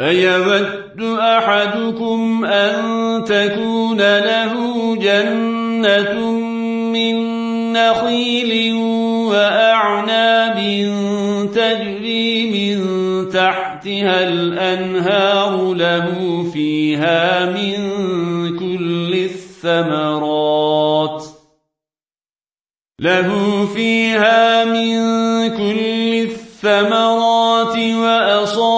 أيود أحدكم أن تكون له جنة من نخيل وأعناب تجري من تحتها الأنهار له فيها من كل الثمرات. له فيها من كل الثمرات وأصابه